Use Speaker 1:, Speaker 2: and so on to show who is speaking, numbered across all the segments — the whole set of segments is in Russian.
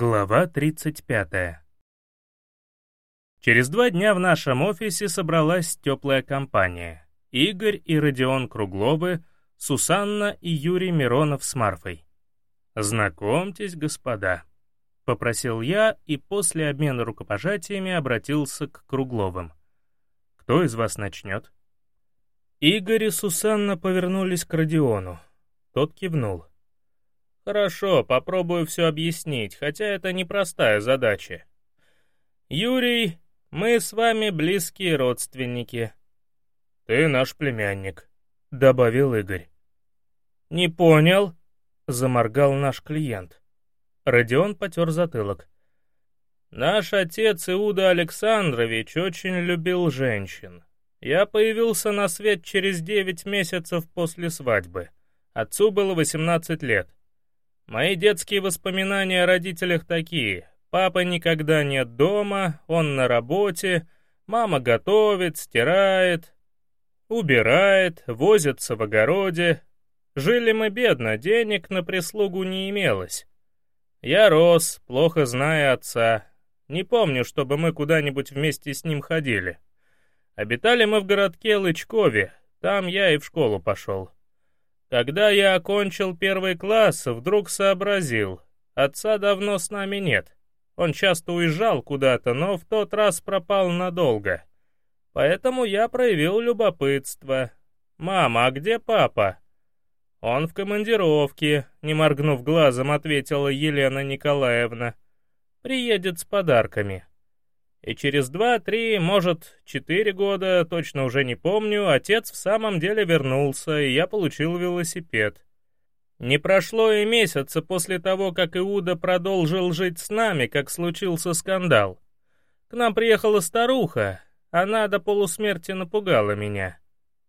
Speaker 1: Глава 35. Через два дня в нашем офисе собралась теплая компания. Игорь и Родион Кругловы, Сусанна и Юрий Миронов с Марфой. «Знакомьтесь, господа», — попросил я и после обмена рукопожатиями обратился к Кругловым. «Кто из вас начнет?» Игорь и Сусанна повернулись к Родиону. Тот кивнул. Хорошо, попробую все объяснить, хотя это непростая задача. Юрий, мы с вами близкие родственники. Ты наш племянник, добавил Игорь. Не понял, заморгал наш клиент. Родион потер затылок. Наш отец Иуда Александрович очень любил женщин. Я появился на свет через девять месяцев после свадьбы. Отцу было восемнадцать лет. Мои детские воспоминания о родителях такие. Папа никогда нет дома, он на работе, мама готовит, стирает, убирает, возится в огороде. Жили мы бедно, денег на прислугу не имелось. Я рос, плохо зная отца. Не помню, чтобы мы куда-нибудь вместе с ним ходили. Обитали мы в городке Лычкове, там я и в школу пошел. Когда я окончил первый класс, вдруг сообразил, отца давно с нами нет. Он часто уезжал куда-то, но в тот раз пропал надолго. Поэтому я проявил любопытство. «Мама, а где папа?» «Он в командировке», — не моргнув глазом, ответила Елена Николаевна. «Приедет с подарками». И через два-три, может, четыре года, точно уже не помню, отец в самом деле вернулся, и я получил велосипед. Не прошло и месяца после того, как Иуда продолжил жить с нами, как случился скандал. К нам приехала старуха, она до полусмерти напугала меня.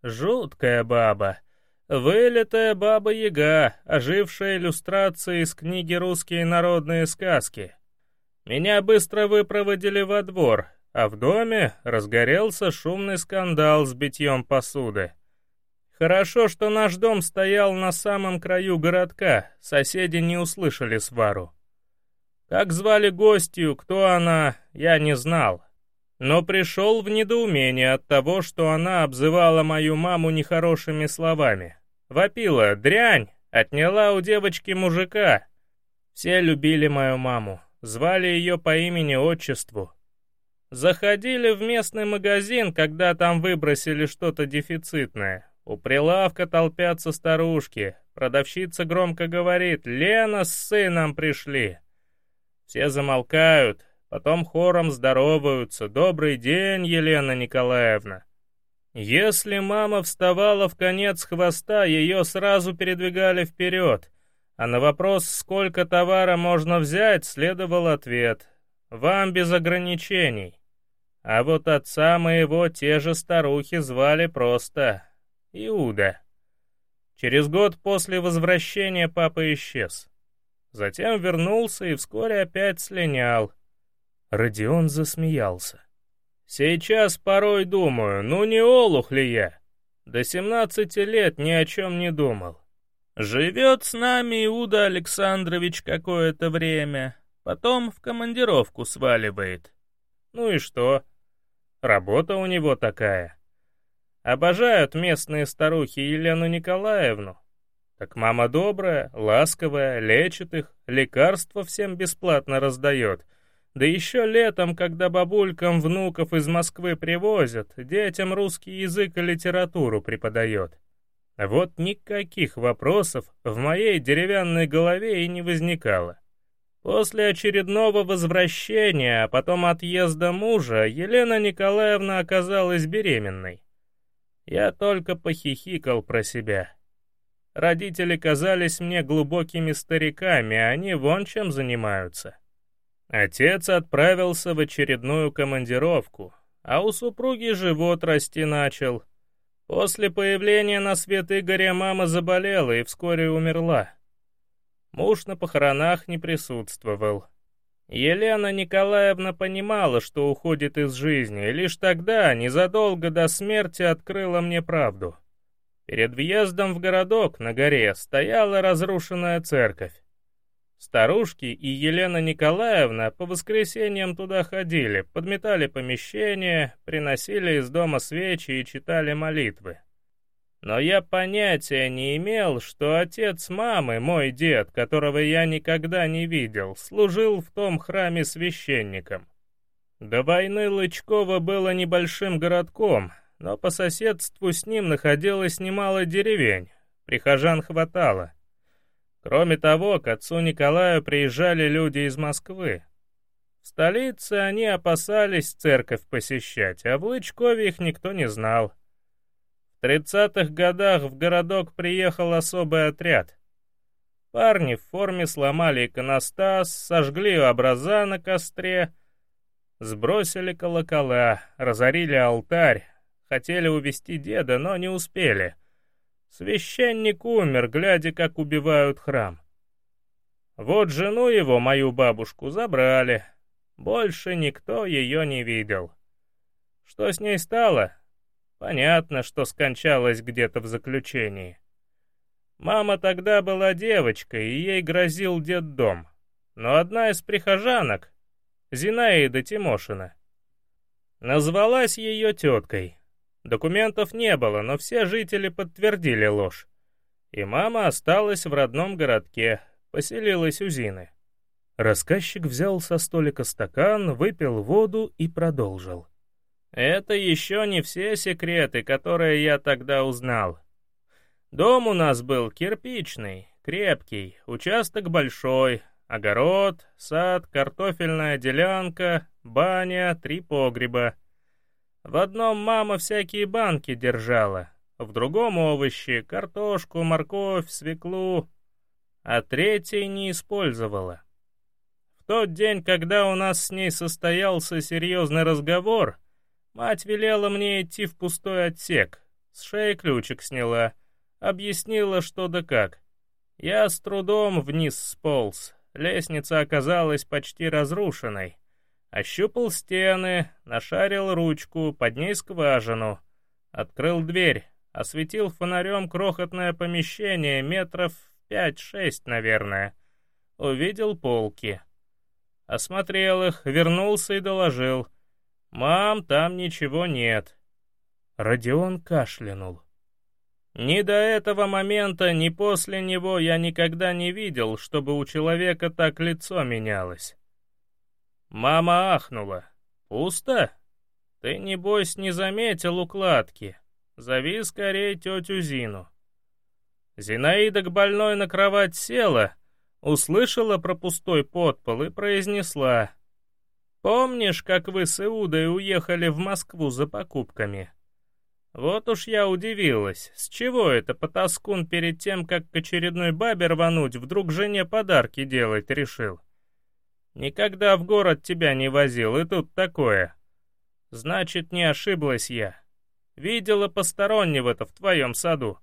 Speaker 1: Жуткая баба. Вылитая баба-яга, ожившая иллюстрация из книги «Русские народные сказки». Меня быстро выпроводили во двор, а в доме разгорелся шумный скандал с битьем посуды. Хорошо, что наш дом стоял на самом краю городка, соседи не услышали свару. Как звали гостью, кто она, я не знал. Но пришел в недоумение от того, что она обзывала мою маму нехорошими словами. Вопила «дрянь», отняла у девочки мужика. Все любили мою маму, звали ее по имени-отчеству. Заходили в местный магазин, когда там выбросили что-то дефицитное. У прилавка толпятся старушки. Продавщица громко говорит «Лена с сыном пришли». Все замолкают, потом хором здороваются «Добрый день, Елена Николаевна». Если мама вставала в конец хвоста, ее сразу передвигали вперед — а на вопрос, сколько товара можно взять, следовал ответ «Вам без ограничений». А вот отца моего те же старухи звали просто Иуда. Через год после возвращения папа исчез. Затем вернулся и вскоре опять слинял. Родион засмеялся. «Сейчас порой думаю, ну не олух ли я? До семнадцати лет ни о чем не думал. Живет с нами Иуда Александрович какое-то время, потом в командировку сваливает. Ну и что? Работа у него такая. Обожают местные старухи Елену Николаевну. Так мама добрая, ласковая, лечит их, лекарства всем бесплатно раздает. Да еще летом, когда бабулькам внуков из Москвы привозят, детям русский язык и литературу преподает. Вот никаких вопросов в моей деревянной голове и не возникало. После очередного возвращения, а потом отъезда мужа, Елена Николаевна оказалась беременной. Я только похихикал про себя. Родители казались мне глубокими стариками, а они вон чем занимаются. Отец отправился в очередную командировку, а у супруги живот расти начал — После появления на свет Игоря мама заболела и вскоре умерла. Муж на похоронах не присутствовал. Елена Николаевна понимала, что уходит из жизни, и лишь тогда, незадолго до смерти, открыла мне правду. Перед въездом в городок на горе стояла разрушенная церковь. Старушки и Елена Николаевна по воскресеньям туда ходили, подметали помещения, приносили из дома свечи и читали молитвы. Но я понятия не имел, что отец мамы, мой дед, которого я никогда не видел, служил в том храме священником. До войны Лычково было небольшим городком, но по соседству с ним находилось немало деревень, прихожан хватало. Кроме того, к отцу Николаю приезжали люди из Москвы. В столице они опасались церковь посещать, а в Лычкове их никто не знал. В тридцатых годах в городок приехал особый отряд. Парни в форме сломали иконостас, сожгли образа на костре, сбросили колокола, разорили алтарь, хотели увести деда, но не успели — Священник умер, глядя, как убивают храм. Вот жену его, мою бабушку, забрали. Больше никто ее не видел. Что с ней стало? Понятно, что скончалась где-то в заключении. Мама тогда была девочкой, и ей грозил детдом. Но одна из прихожанок, Зинаида Тимошина, назвалась ее теткой. Документов не было, но все жители подтвердили ложь. И мама осталась в родном городке, поселилась у Зины. Рассказчик взял со столика стакан, выпил воду и продолжил. «Это еще не все секреты, которые я тогда узнал. Дом у нас был кирпичный, крепкий, участок большой, огород, сад, картофельная делянка, баня, три погреба — в одном мама всякие банки держала, в другом овощи, картошку, морковь, свеклу, а третий не использовала. В тот день, когда у нас с ней состоялся серьезный разговор, мать велела мне идти в пустой отсек, с шеи ключик сняла, объяснила, что да как. Я с трудом вниз сполз, лестница оказалась почти разрушенной. Ощупал стены, нашарил ручку, под ней скважину. Открыл дверь, осветил фонарем крохотное помещение метров пять-шесть, наверное. Увидел полки. Осмотрел их, вернулся и доложил. «Мам, там ничего нет». Родион кашлянул. Ни до этого момента, ни после него я никогда не видел, чтобы у человека так лицо менялось. Мама ахнула. «Пусто? Ты, небось, не заметил укладки. Зови скорее тетю Зину». Зинаида к больной на кровать села, услышала про пустой подпол и произнесла. «Помнишь, как вы с Иудой уехали в Москву за покупками?» Вот уж я удивилась, с чего это потаскун перед тем, как к очередной бабе рвануть, вдруг жене подарки делать решил? Никогда в город тебя не возил, и тут такое. Значит, не ошиблась я. Видела постороннего-то в твоем саду.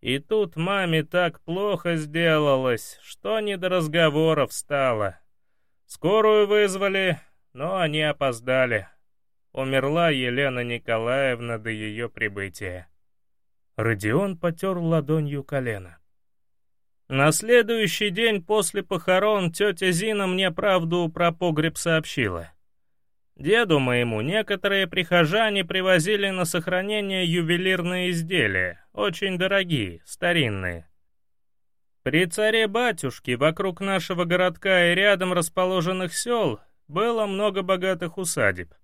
Speaker 1: И тут маме так плохо сделалось, что не до разговоров стало. Скорую вызвали, но они опоздали. Умерла Елена Николаевна до ее прибытия. Родион потер ладонью колено. На следующий день после похорон тетя Зина мне правду про погреб сообщила. Деду моему некоторые прихожане привозили на сохранение ювелирные изделия, очень дорогие, старинные. При царе-батюшке вокруг нашего городка и рядом расположенных сел было много богатых усадеб.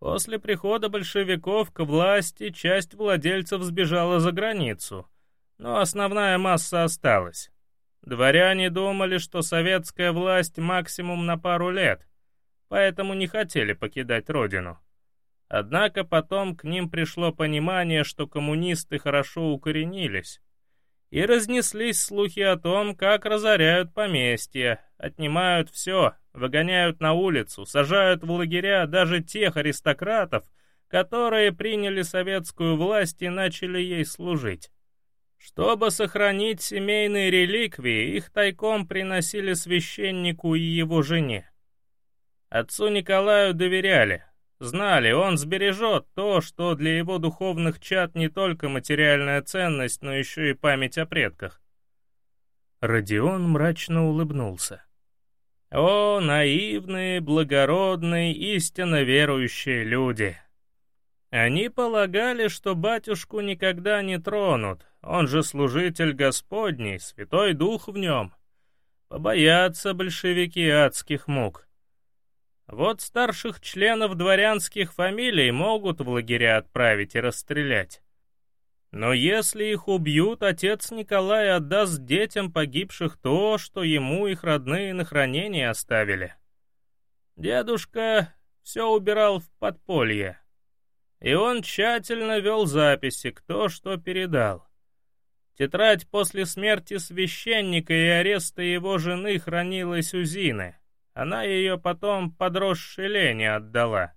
Speaker 1: После прихода большевиков к власти часть владельцев сбежала за границу — но основная масса осталась. Дворяне думали, что советская власть максимум на пару лет, поэтому не хотели покидать родину. Однако потом к ним пришло понимание, что коммунисты хорошо укоренились, и разнеслись слухи о том, как разоряют поместья, отнимают все, выгоняют на улицу, сажают в лагеря даже тех аристократов, которые приняли советскую власть и начали ей служить. Чтобы сохранить семейные реликвии, их тайком приносили священнику и его жене. Отцу Николаю доверяли, знали, он сбережет то, что для его духовных чад не только материальная ценность, но еще и память о предках. Родион мрачно улыбнулся. О, наивные, благородные, истинно верующие люди! Они полагали, что батюшку никогда не тронут, он же служитель Господний, Святой Дух в нем. Побоятся большевики адских мук. Вот старших членов дворянских фамилий могут в лагеря отправить и расстрелять. Но если их убьют, отец Николай отдаст детям погибших то, что ему их родные на хранение оставили. Дедушка все убирал в подполье, и он тщательно вел записи, кто что передал. Тетрадь после смерти священника и ареста его жены хранилась у Зины. Она ее потом подросшей Лене отдала.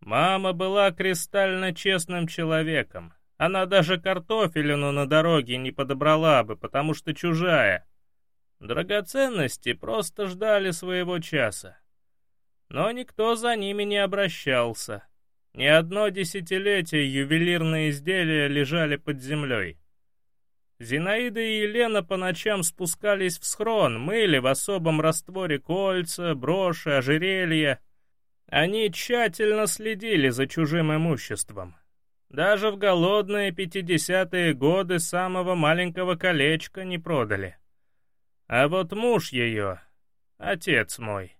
Speaker 1: Мама была кристально честным человеком, она даже картофелину на дороге не подобрала бы, потому что чужая. Драгоценности просто ждали своего часа. Но никто за ними не обращался. Ни одно десятилетие ювелирные изделия лежали под землей. Зинаида и Елена по ночам спускались в схрон, мыли в особом растворе кольца, броши, ожерелья. Они тщательно следили за чужим имуществом. Даже в голодные пятидесятые годы самого маленького колечка не продали. А вот муж ее, отец мой,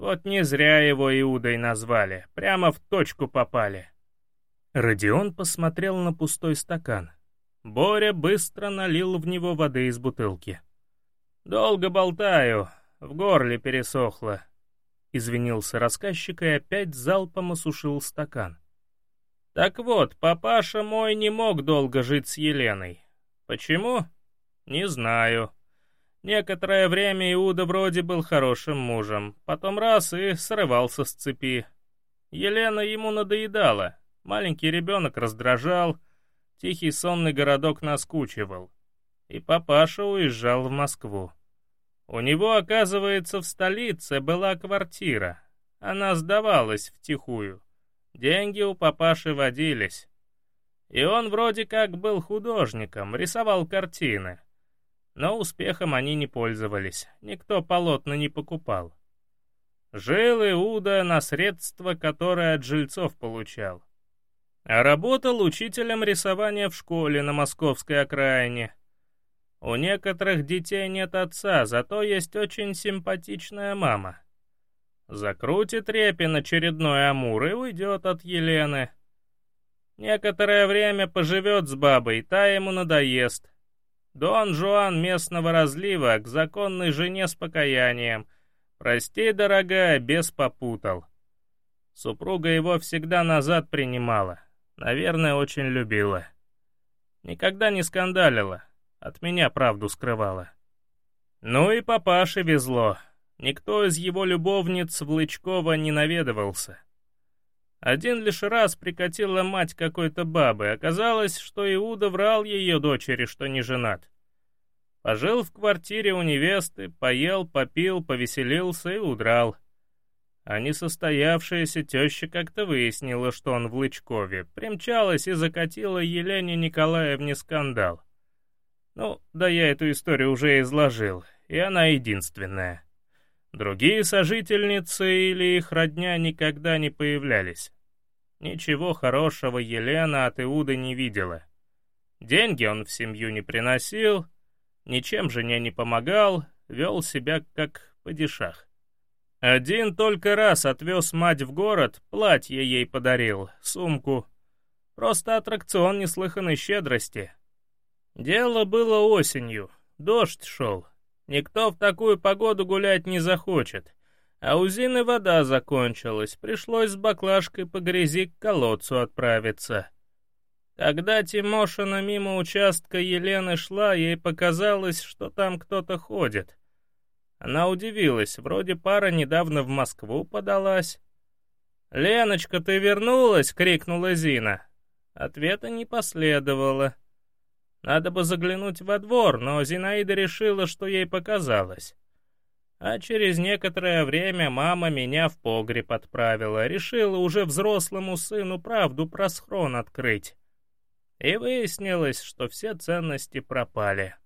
Speaker 1: вот не зря его Иудой назвали, прямо в точку попали. Родион посмотрел на пустой стакан. Боря быстро налил в него воды из бутылки. «Долго болтаю, в горле пересохло», — извинился рассказчик и опять залпом осушил стакан. Так вот, папаша мой не мог долго жить с Еленой. Почему? Не знаю. Некоторое время Иуда вроде был хорошим мужем, потом раз и срывался с цепи. Елена ему надоедала, маленький ребенок раздражал, тихий сонный городок наскучивал. И папаша уезжал в Москву. У него, оказывается, в столице была квартира. Она сдавалась втихую. Деньги у папаши водились. И он вроде как был художником, рисовал картины. Но успехом они не пользовались, никто полотна не покупал. Жил Иуда на средства, которые от жильцов получал. А работал учителем рисования в школе на московской окраине. У некоторых детей нет отца, зато есть очень симпатичная мама. Закрутит Репин очередной амур и уйдет от Елены. Некоторое время поживет с бабой, та ему надоест. Дон Жуан местного разлива к законной жене с покаянием. Прости, дорогая, бес попутал. Супруга его всегда назад принимала. Наверное, очень любила. Никогда не скандалила. От меня правду скрывала. Ну и папаше везло. Никто из его любовниц в Лычкова не наведывался. Один лишь раз прикатила мать какой-то бабы, оказалось, что Иуда врал ее дочери, что не женат. Пожил в квартире у невесты, поел, попил, повеселился и удрал. А несостоявшаяся теща как-то выяснила, что он в Лычкове, примчалась и закатила Елене Николаевне скандал. Ну, да я эту историю уже изложил, и она единственная. Другие сожительницы или их родня никогда не появлялись. Ничего хорошего Елена от Иуды не видела. Деньги он в семью не приносил, ничем жене не помогал, вел себя как падишах. Один только раз отвез мать в город, платье ей подарил, сумку. Просто аттракцион неслыханной щедрости. Дело было осенью, дождь шел, Никто в такую погоду гулять не захочет. А у Зины вода закончилась, пришлось с баклажкой по грязи к колодцу отправиться. Когда Тимошина мимо участка Елены шла, ей показалось, что там кто-то ходит. Она удивилась, вроде пара недавно в Москву подалась. «Леночка, ты вернулась?» — крикнула Зина. Ответа не последовало. Надо бы заглянуть во двор, но Зинаида решила, что ей показалось. А через некоторое время мама меня в погреб отправила, решила уже взрослому сыну правду про схрон открыть. И выяснилось, что все ценности пропали.